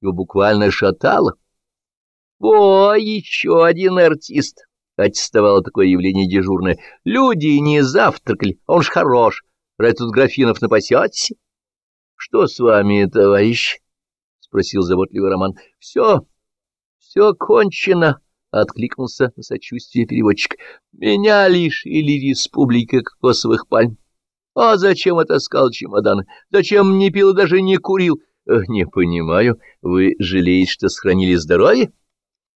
его буквально шатало. «О, еще один артист!» — аттестовало такое явление дежурное. «Люди не завтракали, он ж хорош. Разве тут графинов напасетесь?» «Что с вами, товарищ?» — спросил заботливый Роман. «Все, все кончено!» — откликнулся на сочувствие переводчик. — Меня лишили республики кокосовых пальм. А зачем отаскал чемоданы? Зачем не пил даже не курил? Не понимаю. Вы жалеете, что сохранили здоровье?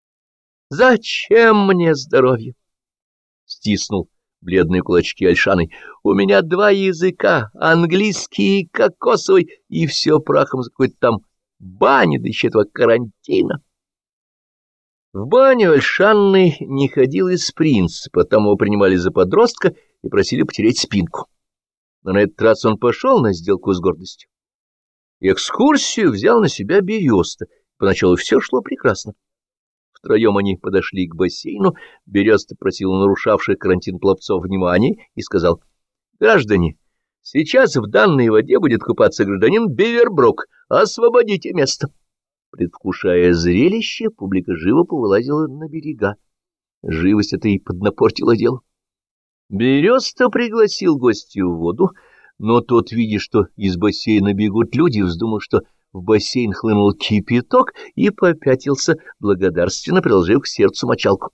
— Зачем мне здоровье? — стиснул бледные кулачки Альшаной. — У меня два языка, английский и кокосовый, и все прахом за какой-то там бани, да еще этого карантина. В баню Альшанный не ходил из принципа, там его принимали за подростка и просили потереть спинку. Но на этот раз он пошел на сделку с гордостью. Экскурсию взял на себя Береста. Поначалу все шло прекрасно. Втроем они подошли к бассейну, Береста просил нарушавших карантин пловцов внимания и сказал, «Граждане, сейчас в данной воде будет купаться гражданин Бивербрук. Освободите место». Предвкушая зрелище, публика живо повылазила на берега. Живость это и поднапортила дело. Береста пригласил гостя в воду, но тот, видя, что из бассейна бегут люди, вздумал, что в бассейн хлынул кипяток и попятился, благодарственно приложив к сердцу мочалку.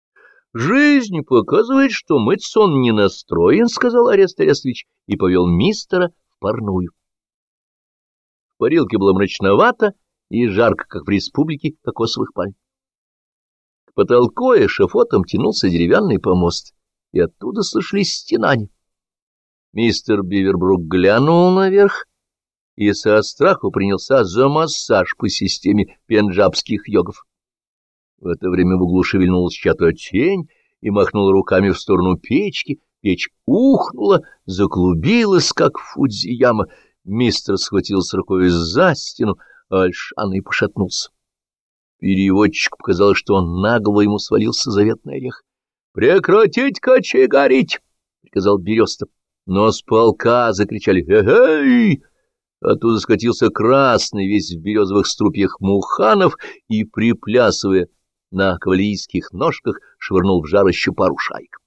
— Жизнь показывает, что мыться он не настроен, — сказал Арест Арестович и повел мистера в парную. В парилке было мрачновато, и жарко, как в республике кокосовых пальм. К потолку эшафотом тянулся деревянный помост, и оттуда слышались стенания. Мистер Бивербрук глянул наверх и со страху принялся за массаж по системе пенджабских йогов. В это время в углу шевельнулась чья-то тень и махнула руками в сторону печки. Печь ухнула, заклубилась, как фудзияма. Мистер схватился рукой за стену, Альшаный пошатнулся. Переводчику показалось, что он нагло ему свалился заветный орех. — Прекратить кочегарить! — приказал Береста. Но с полка закричали «Эй!» Оттуда скатился красный, весь в березовых струпьях Муханов и, приплясывая на кавалерийских ножках, швырнул в жарощу пару шайк.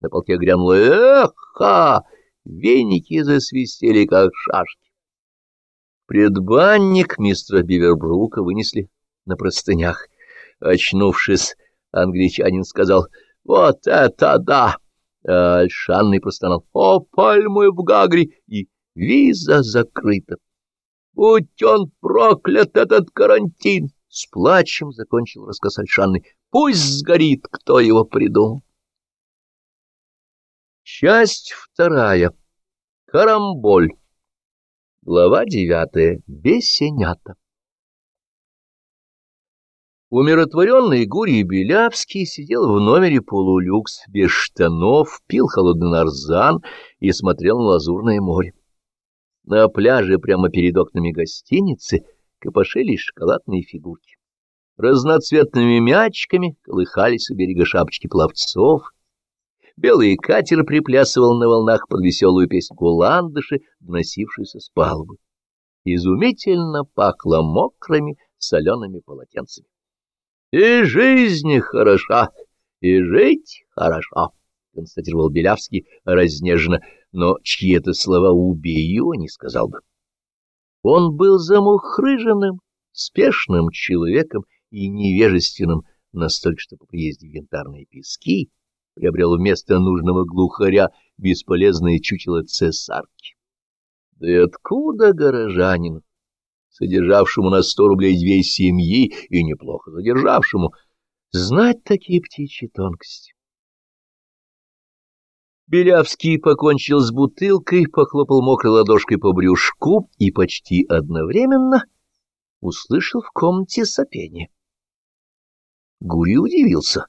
На полке грянуло «Эха!» Веники засвистели, как шашки. Предбанник мистера Бивербрука вынесли на простынях. Очнувшись, англичанин сказал «Вот это да!» А Альшанный простонал «О, пальмы в Гагре!» и виза закрыта. «Будь он проклят, этот карантин!» С плачем закончил рассказ Альшанный. «Пусть сгорит, кто его придумал!» Часть вторая. Карамболь. Глава девятая. Бесенята. Умиротворенный Гурий Белявский сидел в номере полулюкс, без штанов, пил холодный нарзан и смотрел на лазурное море. На пляже прямо перед окнами гостиницы копошились шоколадные фигурки. Разноцветными мячиками колыхались у берега шапочки пловцов, Белый катер приплясывал на волнах под веселую песню ландыши, доносившуюся с палубы. Изумительно пахло мокрыми солеными полотенцами. — И жизнь хороша, и жить хорошо, — констатировал Белявский разнеженно, но чьи-то слова «убей его» не сказал бы. Он был замухрыженным, спешным человеком и невежественным, настолько, что по приезде в янтарные пески приобрел вместо нужного глухаря бесполезное чучело цесарки. Да откуда горожанину, содержавшему на сто рублей две семьи и неплохо задержавшему, знать такие птичьи тонкости? Белявский покончил с бутылкой, похлопал мокрой ладошкой по брюшку и почти одновременно услышал в комнате сопение. Гури удивился.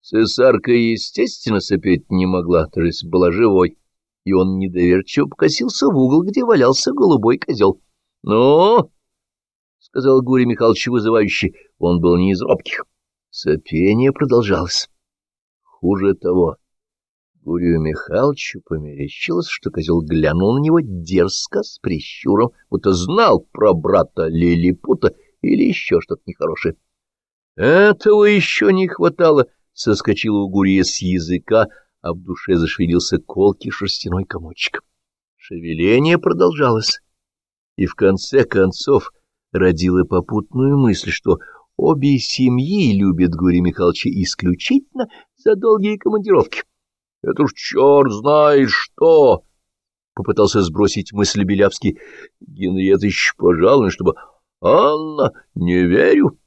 Цесарка, естественно, сопеть не могла, то есть была живой, и он недоверчиво покосился в угол, где валялся голубой козел. — Ну, — сказал Гурий Михайлович вызывающе, он был не из робких. Сопение продолжалось. Хуже того, Гурию Михайловичу померещилось, что козел глянул на него дерзко, с прищуром, будто знал про брата Лилипута или еще что-то нехорошее. Этого еще не хватало, соскочила у Гурия с языка, а в душе зашевелился колкий шерстяной комочек. Шевеление продолжалось, и в конце концов родило попутную мысль, что обе семьи любят Гурия Михайловича исключительно за долгие командировки. — Это ж черт знает что! — попытался сбросить мысль Белявский. — Генриетович, пожалуй, чтобы... — Анна, не верю.